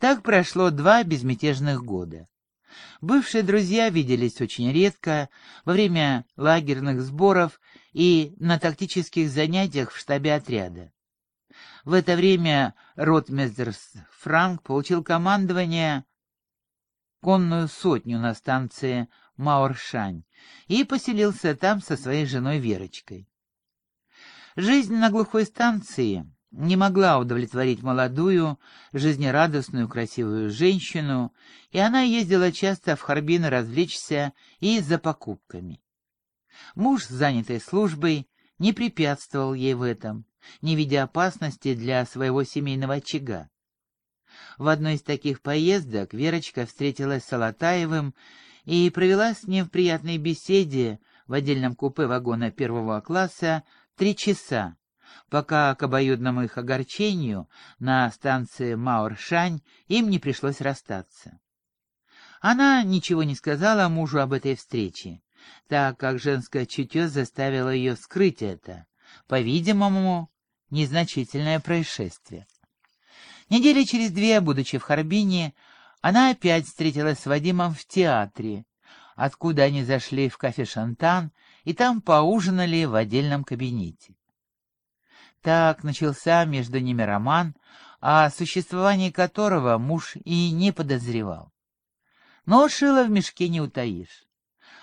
Так прошло два безмятежных года. Бывшие друзья виделись очень редко, во время лагерных сборов и на тактических занятиях в штабе отряда. В это время ротмистер Франк получил командование конную сотню на станции Мауршань и поселился там со своей женой Верочкой. Жизнь на глухой станции не могла удовлетворить молодую, жизнерадостную, красивую женщину, и она ездила часто в Харбин развлечься и за покупками. Муж, занятый службой, не препятствовал ей в этом, не видя опасности для своего семейного очага. В одной из таких поездок Верочка встретилась с Алатаевым и провела с ним в приятной беседе в отдельном купе вагона первого класса три часа, пока к обоюдному их огорчению на станции Маоршань им не пришлось расстаться. Она ничего не сказала мужу об этой встрече, так как женское чутье заставило ее скрыть это, по-видимому, незначительное происшествие. Недели через две, будучи в Харбине, она опять встретилась с Вадимом в театре, откуда они зашли в кафе «Шантан» и там поужинали в отдельном кабинете. Так начался между ними роман, о существовании которого муж и не подозревал. Но шило в мешке не утаишь.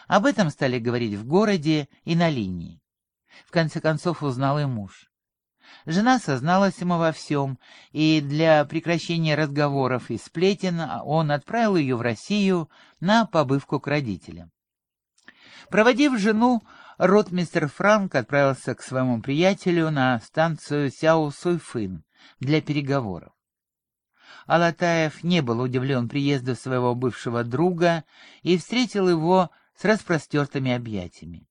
Об этом стали говорить в городе и на линии. В конце концов узнал и муж. Жена созналась ему во всем, и для прекращения разговоров и сплетен он отправил ее в Россию на побывку к родителям. Проводив жену, ротмистер Франк отправился к своему приятелю на станцию Сяо-Суйфын для переговоров. Алатаев не был удивлен приезду своего бывшего друга и встретил его с распростертыми объятиями.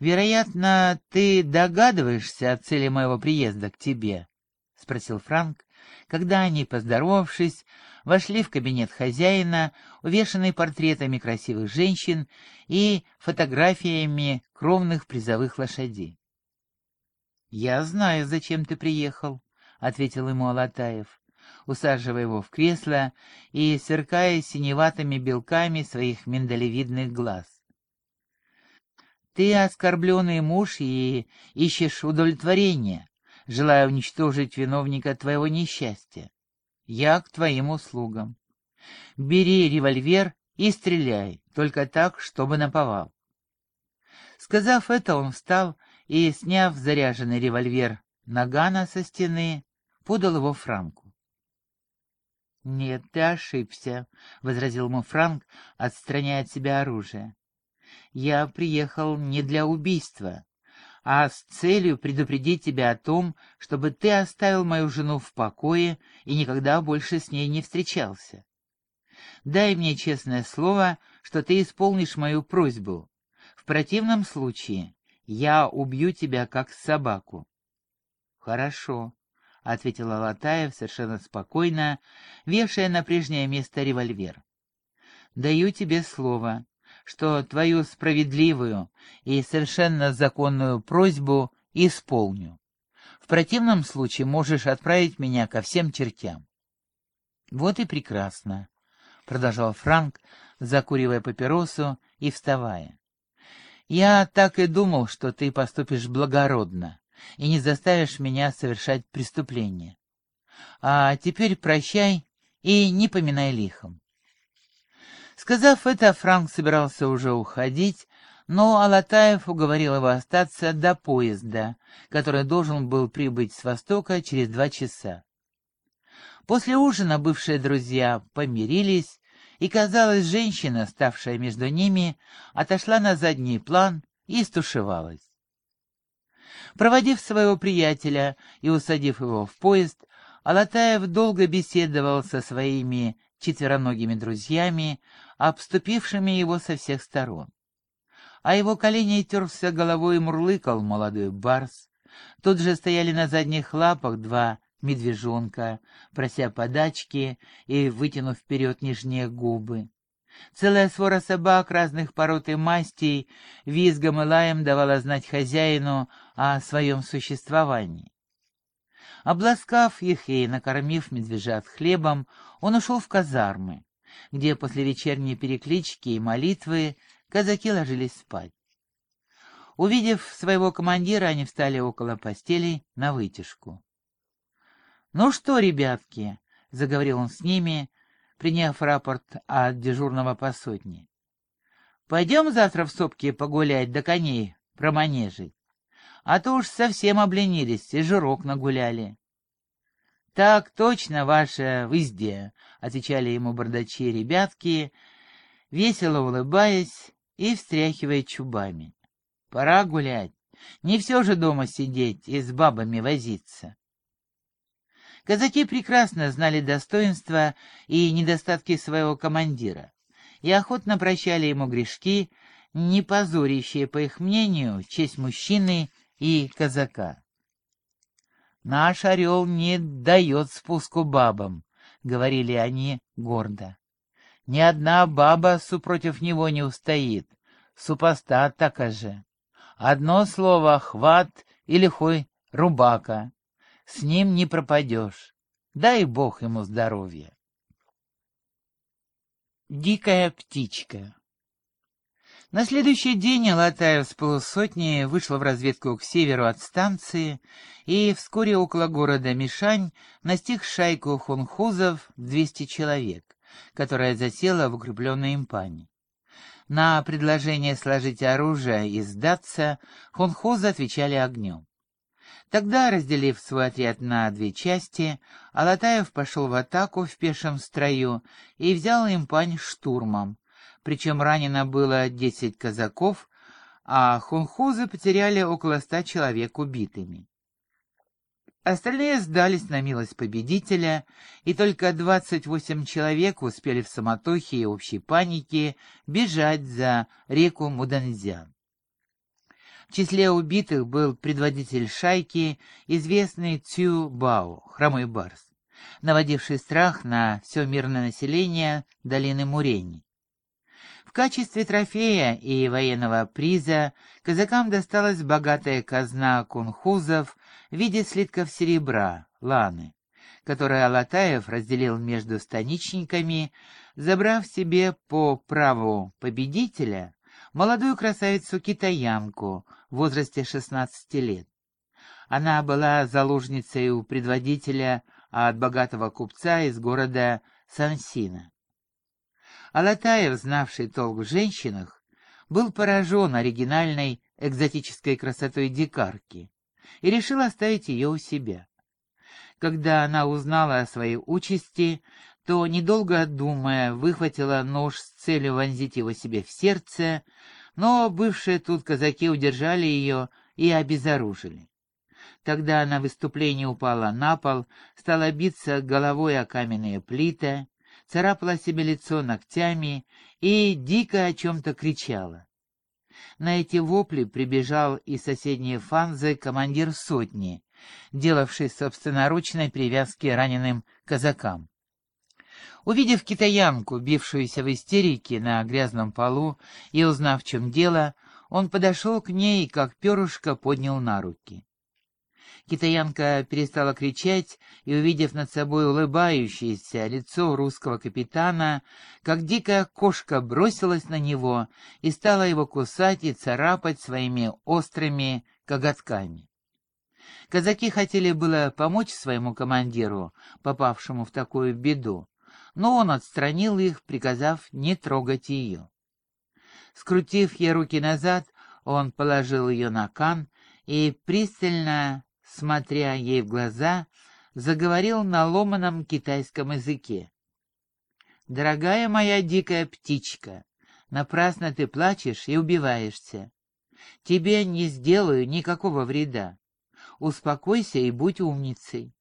«Вероятно, ты догадываешься о цели моего приезда к тебе?» — спросил Франк, когда они, поздоровавшись, вошли в кабинет хозяина, увешанный портретами красивых женщин и фотографиями кровных призовых лошадей. «Я знаю, зачем ты приехал», — ответил ему Алатаев, усаживая его в кресло и сверкая синеватыми белками своих миндалевидных глаз. «Ты оскорбленный муж и ищешь удовлетворения, желая уничтожить виновника твоего несчастья. Я к твоим услугам. Бери револьвер и стреляй, только так, чтобы наповал. Сказав это, он встал и, сняв заряженный револьвер Нагана со стены, подал его Франку. «Нет, ты ошибся», — возразил ему Франк, отстраняя от себя оружие. «Я приехал не для убийства, а с целью предупредить тебя о том, чтобы ты оставил мою жену в покое и никогда больше с ней не встречался. Дай мне честное слово, что ты исполнишь мою просьбу. В противном случае я убью тебя как собаку. — Хорошо, — ответил Алатаев совершенно спокойно, вешая на прежнее место револьвер. — Даю тебе слово, что твою справедливую и совершенно законную просьбу исполню. В противном случае можешь отправить меня ко всем чертям. — Вот и прекрасно, — продолжал Франк, закуривая папиросу и вставая. — Я так и думал, что ты поступишь благородно и не заставишь меня совершать преступление. А теперь прощай и не поминай лихом. Сказав это, Франк собирался уже уходить, но Алатаев уговорил его остаться до поезда, который должен был прибыть с востока через два часа. После ужина бывшие друзья помирились, и, казалось, женщина, ставшая между ними, отошла на задний план и стушевалась. Проводив своего приятеля и усадив его в поезд, Алатаев долго беседовал со своими четвероногими друзьями, обступившими его со всех сторон. А его колени терся головой и мурлыкал молодой барс. Тут же стояли на задних лапах два медвежонка, прося подачки и вытянув вперед нижние губы. Целая свора собак разных пород и мастей визгом и лаем давала знать хозяину о своем существовании. Обласкав их и накормив медвежат хлебом, он ушел в казармы, где после вечерней переклички и молитвы казаки ложились спать. Увидев своего командира, они встали около постелей на вытяжку. «Ну что, ребятки?» — заговорил он с ними, приняв рапорт от дежурного по сотне. «Пойдем завтра в сопки погулять, да коней проманежить а то уж совсем обленились и жирок нагуляли. — Так точно, ваше везде, — отвечали ему бардачи ребятки, весело улыбаясь и встряхивая чубами. — Пора гулять, не все же дома сидеть и с бабами возиться. Казаки прекрасно знали достоинства и недостатки своего командира и охотно прощали ему грешки, не позорящие, по их мнению, честь мужчины и казака. «Наш орел не дает спуску бабам», — говорили они гордо. «Ни одна баба супротив него не устоит, супостат така же. Одно слово — хват или хой рубака. С ним не пропадешь. Дай бог ему здоровья». Дикая птичка на следующий день Алатаев с полусотни вышел в разведку к северу от станции и вскоре около города Мишань настиг шайку хунхузов 200 человек, которая засела в укрепленной импане. На предложение сложить оружие и сдаться хунхузы отвечали огнем. Тогда, разделив свой отряд на две части, Алатаев пошел в атаку в пешем строю и взял импань штурмом, причем ранено было десять казаков, а хунхузы потеряли около ста человек убитыми. Остальные сдались на милость победителя, и только двадцать восемь человек успели в самотохе и общей панике бежать за реку Муданзян. В числе убитых был предводитель шайки, известный Цю Бао, хромой барс, наводивший страх на все мирное население долины Мурени. В качестве трофея и военного приза казакам досталась богатая казна кунхузов в виде слитков серебра, ланы, которые Алатаев разделил между станичниками, забрав себе по праву победителя молодую красавицу-китаянку в возрасте 16 лет. Она была заложницей у предводителя от богатого купца из города Сансина. Алатаев, знавший толк в женщинах, был поражен оригинальной экзотической красотой дикарки и решил оставить ее у себя. Когда она узнала о своей участи, то, недолго думая, выхватила нож с целью вонзить его себе в сердце, но бывшие тут казаки удержали ее и обезоружили. Тогда она в выступлении упала на пол, стала биться головой о каменные плиты, царапала себе лицо ногтями и дико о чем-то кричала. На эти вопли прибежал из соседней фанзы командир сотни, делавший собственноручной привязки раненым казакам. Увидев китаянку, бившуюся в истерике на грязном полу, и узнав, в чем дело, он подошел к ней и, как перышко, поднял на руки. Китаянка перестала кричать и, увидев над собой улыбающееся лицо русского капитана, как дикая кошка бросилась на него и стала его кусать и царапать своими острыми коготками. Казаки хотели было помочь своему командиру, попавшему в такую беду, но он отстранил их, приказав не трогать ее. Скрутив ей руки назад, он положил ее на кан и, пристально смотря ей в глаза, заговорил на ломаном китайском языке. «Дорогая моя дикая птичка, напрасно ты плачешь и убиваешься. Тебе не сделаю никакого вреда. Успокойся и будь умницей.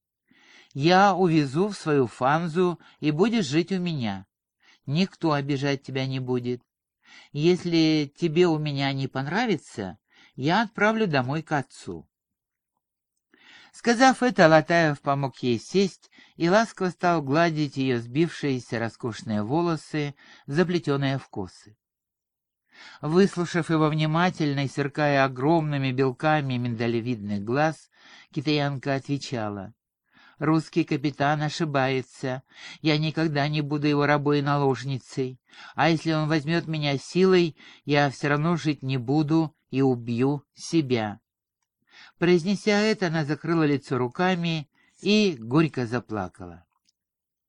Я увезу в свою фанзу и будешь жить у меня. Никто обижать тебя не будет. Если тебе у меня не понравится, я отправлю домой к отцу. Сказав это, Алатаев помог ей сесть и ласково стал гладить ее сбившиеся роскошные волосы, заплетенные в косы. Выслушав его внимательно и сверкая огромными белками миндалевидных глаз, китаянка отвечала. Русский капитан ошибается. Я никогда не буду его рабой и наложницей. А если он возьмет меня силой, я все равно жить не буду и убью себя. Произнеся это, она закрыла лицо руками и горько заплакала.